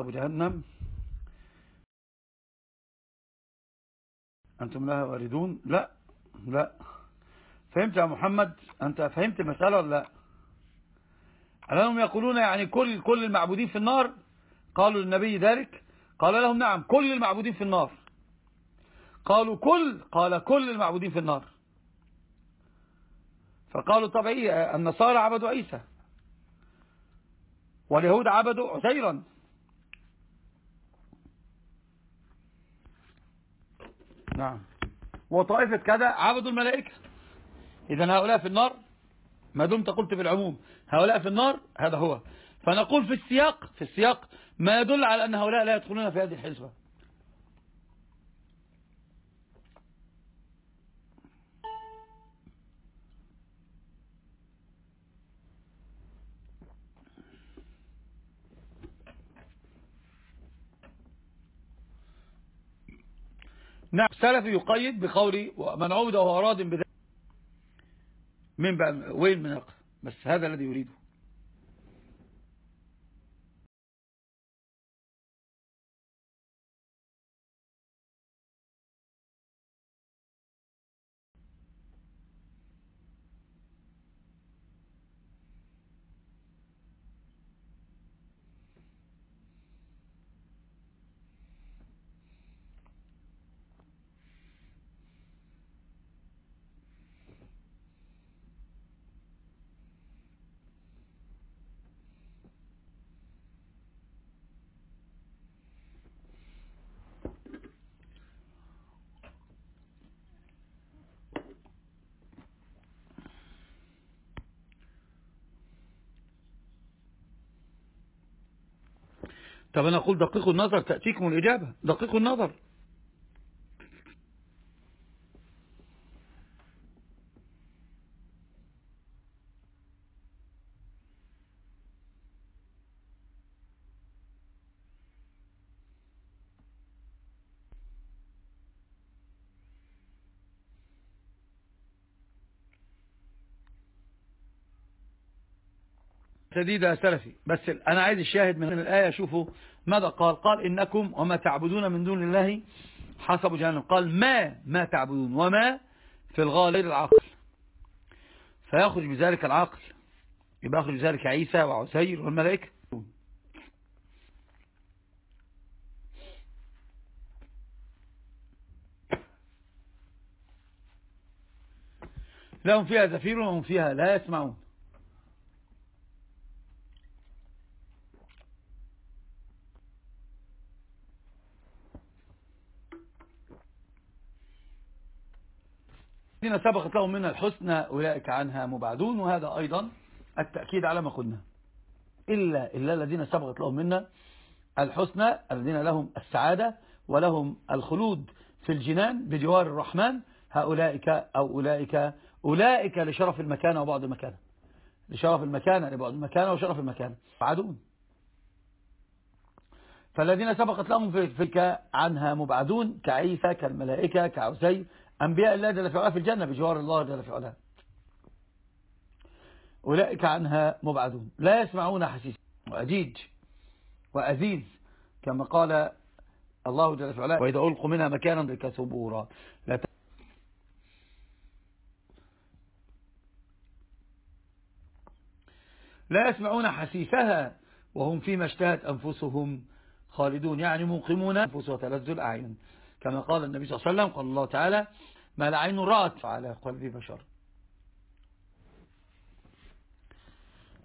حسب جهنم. أنتم لها واردون؟ لا لا. فهمت يا محمد؟ أنت فهمت المسألة ولا لا؟ ألهم يقولون يعني كل كل المعبودين في النار؟ قالوا للنبي ذلك. قال لهم نعم كل المعبودين في النار. قالوا كل قال كل المعبودين في النار. فقالوا طبيعي النصارى عبدوا عيسى. واليهود عبدوا عزيرا. نعم. وطائفة كذا عبدوا الملائكة. إذا هؤلاء في النار ما دمت قلت في العموم هؤلاء في النار هذا هو. فنقول في السياق في السياق ما يدل على أن هؤلاء لا يدخلون في هذه الحزبة. نعم السلف يقيد بقول من عود وهو أراد بذلك. من بقى وين من بس هذا الذي يريده. طب أنا أقول دقيقوا النظر تأتيكم الإجابة. دقيقوا النظر. سديدة سلفي. بس أنا عايز الشاهد من الآية شوفوا ماذا قال. قال إنكم وما تعبدون من دون الله حسب جهنم. قال ما ما تعبدون وما في الغالب العقل. فيخرج بذلك العقل. يبقى يخرج بذلك عيسى وعسير والملائكة. لهم فيها زفير وهم فيها لا يسمعون. الذين سبقت لهم من الحسنى أولئك عنها مبعدون وهذا أيضا التأكيد على ما قلنا. إلا, إلا الذين سبقت لهم منا الحسنى الذين لهم السعادة ولهم الخلود في الجنان بجوار الرحمن هؤلاء أو أولئك أولئك لشرف المكانة وبعض المكانة لشرف المكانة لبعض المكانة وشرف المكانة مبعدون. فالذين سبقت لهم في الفلك عنها مبعدون كعيسى كالملائكة كعزير أنبياء الله جل في علاه في الجنة بجوار الله جل في علاه أولئك عنها مبعدون. لا يسمعون حسيس وأجيج وأزيز كما قال الله جل في علاه وإذا ألقوا منها مكانا ذلك ثبورا. لا. لا يسمعون حسيسها وهم فيما اشتهت أنفسهم خالدون. يعني موقمون أنفس وتلذ الأعين. كما قال النبي صلى الله عليه وسلم قال الله تعالى ما لا عين رأت. على قلب بشر.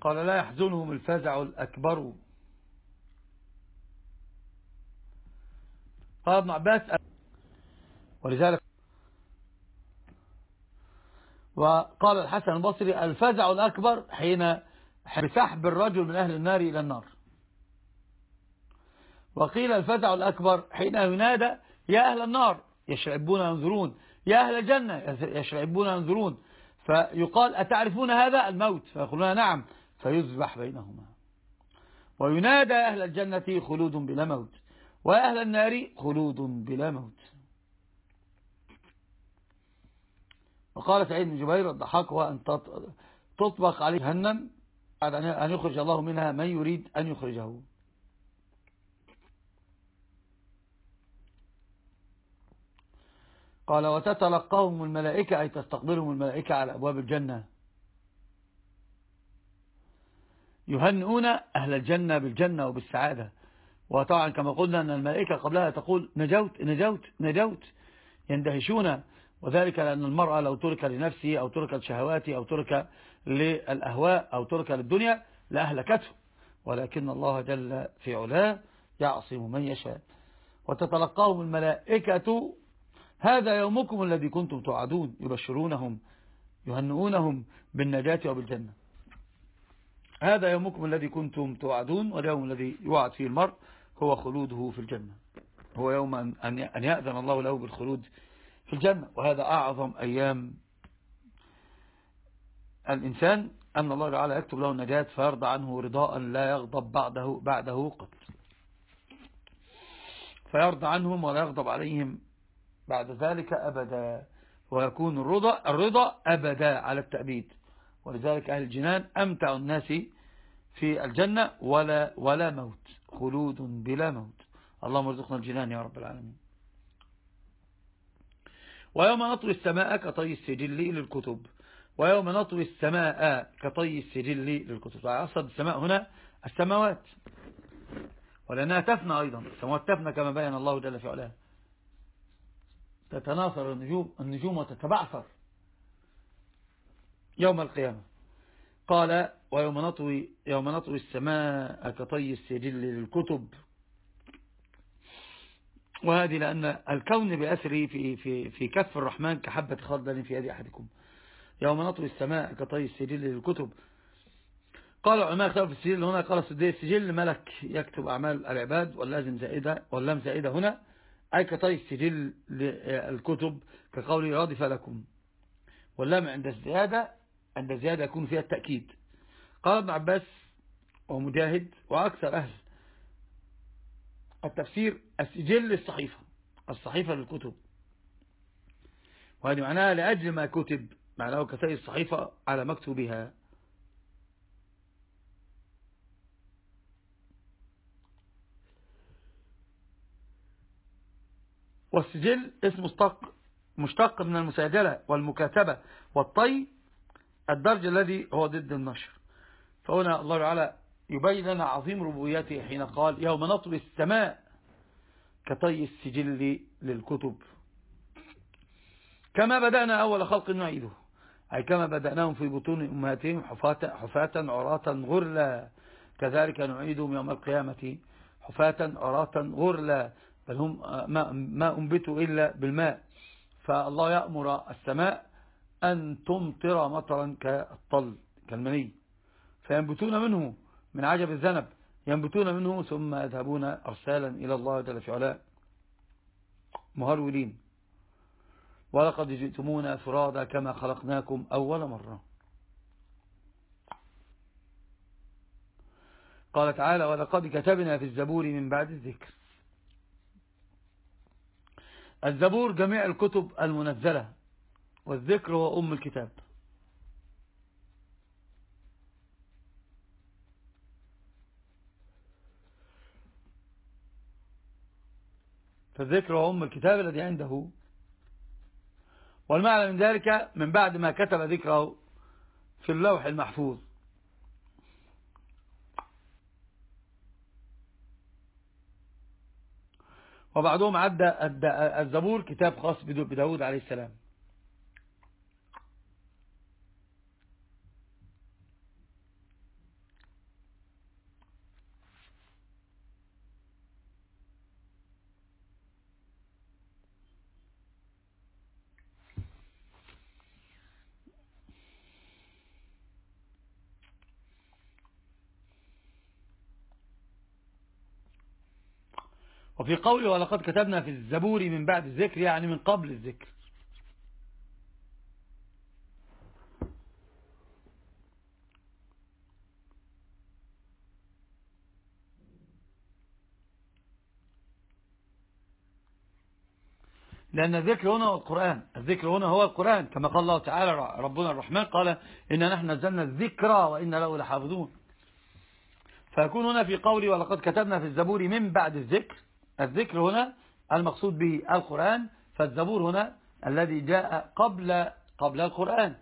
قال لا يحزنهم الفزع الأكبر. قال ابن عباس ولذلك وقال الحسن البصري الفزع الأكبر حين بسحب الرجل من أهل النار إلى النار. وقيل الفزع الأكبر حين ينادى يا أهل النار يشربون ينظرون. يا أهل الجنة يشربون ينظرون فيقال أتعرفون هذا الموت؟ فيقولون نعم. فيذبح بينهما. وينادى أهل الجنة خلود بلا موت. وأهل النار خلود بلا موت. وقال سعيد بن جبير الضحاك هو أن تطبق عليه جهنم بعد أن يخرج الله منها من يريد أن يخرجه. قال وتتلقاهم الملائكة أي تستقبلهم الملائكة على أبواب الجنة. يهنئون أهل الجنة بالجنة وبالسعادة. وطبعا كما قلنا أن الملائكة قبلها تقول نجوت نجوت نجوت. يندهشون. وذلك لأن المرأة لو ترك لنفسه أو ترك لشهواته أو ترك للأهواء أو ترك للدنيا لأهلكته. ولكن الله جل في علاه يعصم من يشاء. وتتلقاهم الملائكة هذا يومكم الذي كنتم توعدون يبشرونهم يهنئونهم بالنجاة وبالجنة. هذا يومكم الذي كنتم توعدون واليوم الذي يوعد فيه المرء هو خلوده في الجنة. هو يوم أن يأذن الله له بالخلود في الجنة. وهذا أعظم أيام. الإنسان أن الله تعالى يكتب له النجاة فيرضى عنه رضاء لا يغضب بعده بعده قط. فيرضى عنهم ولا يغضب عليهم. بعد ذلك أبدا. ويكون الرضا الرضا أبدا على التأبيد. ولذلك أهل الجنان أمتع الناس في الجنة ولا ولا موت. خلود بلا موت. اللهم ارزقنا الجنان يا رب العالمين. ويوم نطوي السماء كطي السجل للكتب. ويوم نطوي السماء كطي السجل للكتب. أصد السماء هنا السماوات. ولأنها تفنى أيضا. السماوات تفنى كما بين الله جل في علاه تتناثر النجوم النجوم وتتبعثر يوم القيامة. قال ويوم نطوي يوم نطوي السماء كطي السجل للكتب. وهذه لأن الكون بأثره في, في, في كف الرحمن كحبة خردل في يد أحدكم. يوم نطوي السماء كطي السجل للكتب. قال العلماء اختلفوا في السجل هنا. قال السجل ملك يكتب أعمال العباد واللازم زائدة واللام زائدة هنا. أي كطي السجل للكتب كقول رادف لكم. واللام عند الزيادة عند الزيادة يكون فيها التأكيد. قال ابن عباس ومجاهد وأكثر أهل التفسير السجل الصحيفة الصحيفة للكتب. وهذه معناها لأجل ما كتب معناه كتاب الصحيفة على مكتوبها. والسجل اسم مشتق مشتق من المساجلة والمكاتبة والطي الدرج الذي هو ضد النشر. فهنا الله تعالى يبين لنا عظيم ربويته حين قال يوم نطوي السماء كطي السجل للكتب. كما بدأنا أول خلق نعيده. أي كما بدأناهم في بطون أمهاتهم حفاة عراة غرلا. كذلك نعيدهم يوم القيامة حفاة عراة غرلا. بل هم ما, ما أنبتوا إلا بالماء. فالله يأمر السماء أن تمطر مطرا كالطل كالمني فينبتون منه من عجب الذنب. ينبتون منه ثم يذهبون أرسالا إلى الله جل في علاء مهرولين. ولقد جئتمونا فرادا كما خلقناكم أول مرة. قال تعالى ولقد كتبنا في الزبور من بعد الذكر الزبور جميع الكتب المنزلة والذكر هو أم الكتاب. فالذكر هو أم الكتاب الذي عنده. والمعنى من ذلك من بعد ما كتب ذكره في اللوح المحفوظ. وبعضهم عدى الزبور كتاب خاص بداود عليه السلام. وفي قوله ولقد كتبنا في الزبور من بعد الذكر يعني من قبل الذكر. لأن الذكر هنا هو القرآن. الذكر هنا هو القرآن. كما قال الله تعالى ربنا الرحمن قال إن نحن نزلنا الذكرى وإن له لحافظون. فيكون هنا في قولي ولقد كتبنا في الزبور من بعد الذكر. الذكر هنا المقصود به القرآن فالزبور هنا الذي جاء قبل قبل القرآن.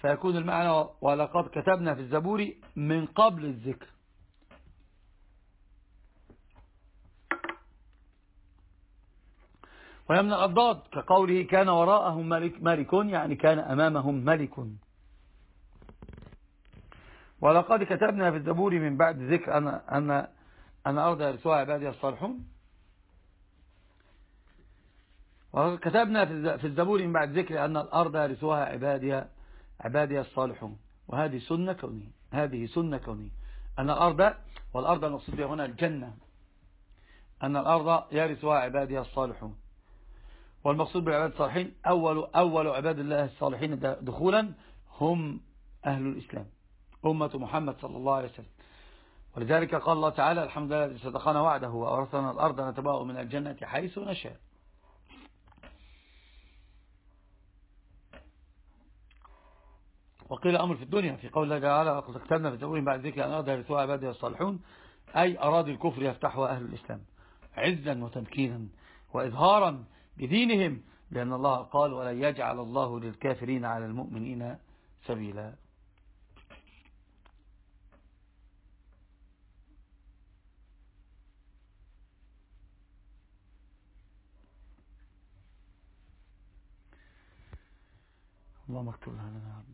فيكون المعنى ولقد كتبنا في الزبور من قبل الذكر. ويمن الأضداد كقوله كان وراءهم ملك, ملك يعني كان أمامهم ملك. ولقد كتبنا في الزبور من بعد ذكر. أن, أن, أن أرض يرسوها عبادي الصالحون. ولقد كتبنا في الزبور من بعد ذكر أن الأرض يرسوها عبادي عبادي الصالحون وهذه سنة كونية هذه سنة كونية. أن الأرض والأرض المقصود بها هنا الجنة. أن الأرض يرثها عبادي الصالحون والمقصود بالعباد الصالحين أول, أول عباد الله الصالحين دخولا هم أهل الإسلام. أمة محمد صلى الله عليه وسلم. ولذلك قال الله تعالى الحمد لله الذي صدقنا وعده وأورثنا الأرض نتباء من الجنة حيث نشاء. وقيل أمر في الدنيا في قول الله تعالى اكتبنا في الزبور بعد ذكر أن أرض يرثوها عباده الصالحون أي أراضي الكفر يفتحها أهل الإسلام عزا وتمكينا وإظهارا بدينهم لأن الله قال ولن يجعل الله للكافرين على المؤمنين سبيلا اللهم اكتب لنا رب. العالمين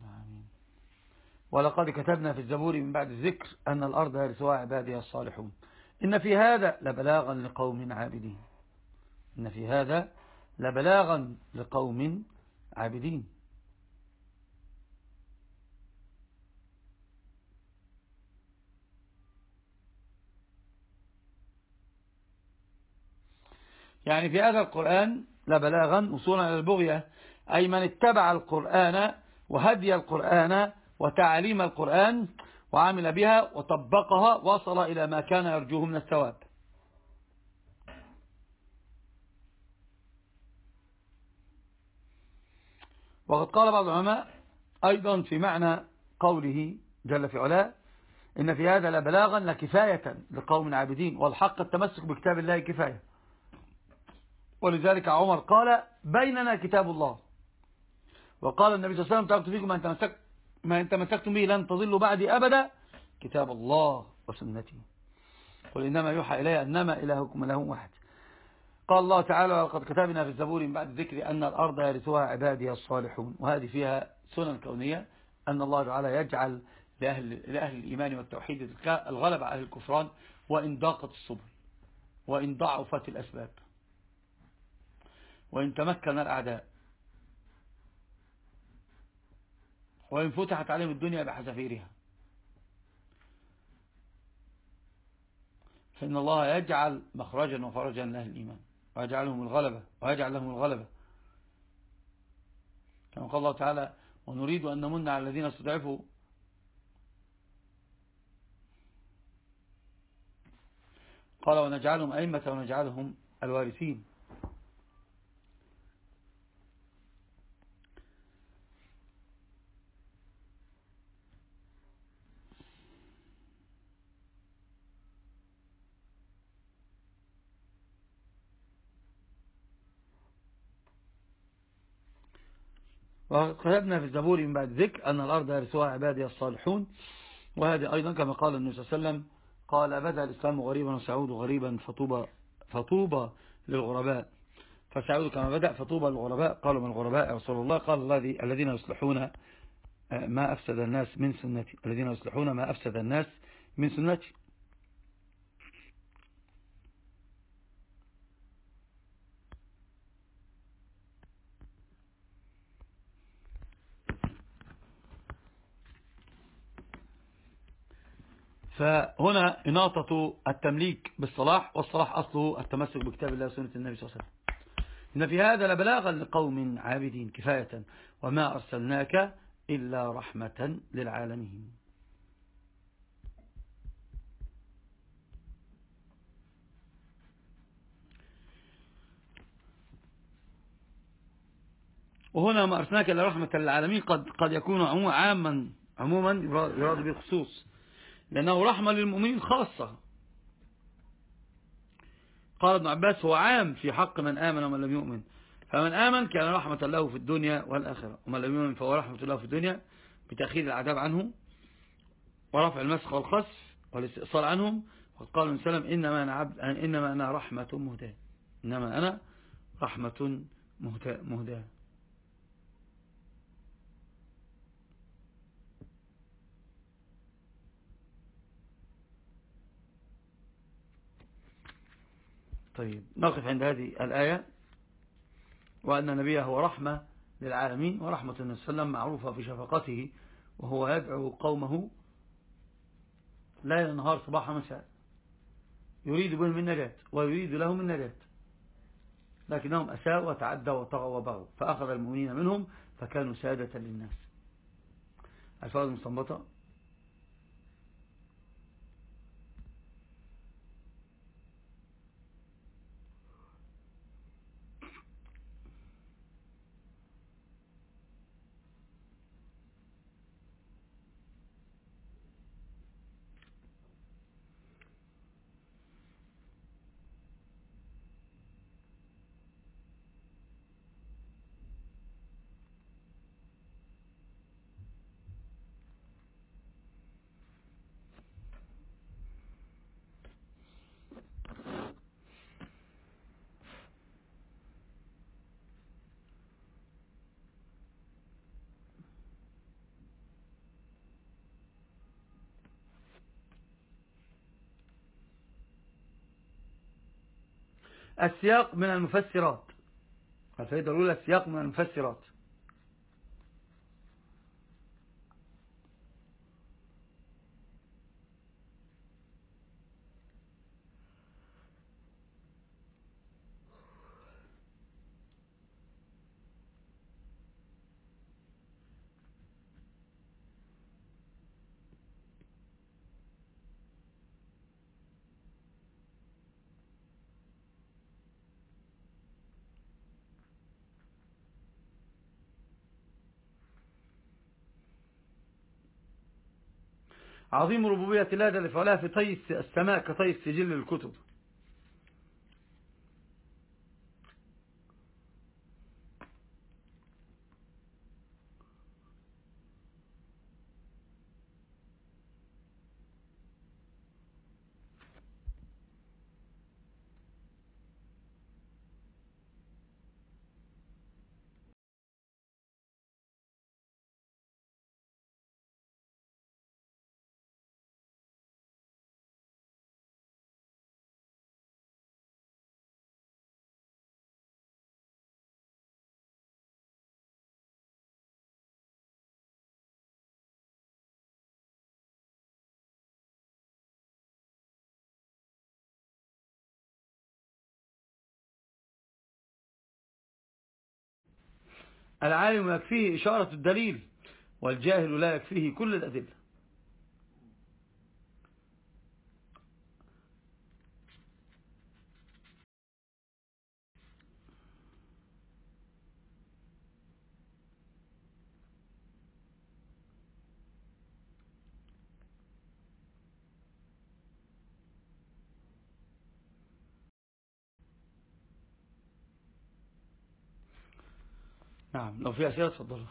ولقد كتبنا في الزبور من بعد الذكر أن الأرض يرثها عبادها الصالحون. إن في هذا لبلاغا لقوم عابدين. إن في هذا لبلاغا لقوم عابدين. يعني في هذا القرآن لبلاغا وصولا إلى البغية أي من اتبع القرآن وهدي القرآن وتعليم القرآن وعمل بها وطبقها وصل إلى ما كان يرجوه من الثواب. وقد قال بعض العلماء أيضا في معنى قوله جل في علاه إن في هذا لبلاغا لكفاية لقوم عابدين والحق التمسك بكتاب الله كفاية. ولذلك عمر قال بيننا كتاب الله. وقال النبي صلى الله عليه وسلم تركت فيكم ما أن تمسك ما ان تمسكتم به لن تضلوا بعدي أبدا. كتاب الله وسنتي. قل إنما يوحى إلي أنما إلهكم إله واحد. قال الله تعالى ولقد كتبنا في الزبور من بعد ذكر أن الأرض يرثها عبادي الصالحون. وهذه فيها سنن كونية أن الله تعالى يجعل لأهل, لأهل الإيمان والتوحيد الغلب على الكفران وإن ضاقت الصبر وإن ضعفت الأسباب. وإن تمكن الأعداء. وإن فتحت عليهم الدنيا بحذافيرها فإن الله يجعل مخرجا وفرجا لأهل الإيمان ويجعلهم الغلبة ويجعل لهم الغلبة. كما قال الله تعالى ونريد أن نمن على الذين استضعفوا. قال ونجعلهم أئمة ونجعلهم الوارثين. وكتبنا في الزبور من بعد ذكر أن الأرض يرثوها عبادي الصالحون وهذه أيضا كما قال النبي صلى الله عليه وسلم قال بدأ الإسلام غريبا وسعود غريبا فطوبى, فطوبى للغرباء. فسعود كما بدأ فطوبى للغرباء قالوا من الغرباء يا رسول الله؟ قال الذي الذين يصلحون ما أفسد الناس من سنتي الذين يصلحون ما أفسد الناس من سنتي. فهنا إناطة التمليك بالصلاح والصلاح أصله التمسك بكتاب الله وسنة النبي صلى الله عليه وسلم. إن في هذا لبلاغا لقوم عابدين كفاية وما أرسلناك إلا رحمة للعالمين. وهنا ما أرسلناك إلا رحمة للعالمين قد, قد يكون عاما عموما يراد بالخصوص لأنه رحمة للمؤمنين خاصة. قال ابن عباس هو عام في حق من آمن ومن لم يؤمن. فمن آمن كان رحمة له في الدنيا والآخرة. ومن لم يؤمن فهو رحمة الله في الدنيا بتأخير العذاب عنه ورفع المسخ والخسف والاستئصال عنهم. وقد قال النبي صلى الله عليه وسلم إنما أنا, عبد إنما أنا رحمة مهداة. إنما أنا رحمة مهداة. طيب نقف عند هذه الآية. وأن النبي هو رحمة للعالمين ورحمة النبي صلى الله عليه وسلم معروفة في شفقته وهو يدعو قومه ليل نهار صباح مساء. يريد بهم النجاة ويريد لهم النجاة. لكنهم أساءوا وتعدوا وطغوا وبغوا فأخذ المؤمنين منهم فكانوا سادة للناس. الفوز المستنبطة. السياق من المفسرات. الفائدة الأولى السياق من المفسرات. عظيم ربوبية الله جل فعلا في طي السماء كطي السجل للكتب العالم يكفيه إشارة الدليل والجاهل لا يكفيه كل الأدلة. نعم لو في أسئلة تفضلوا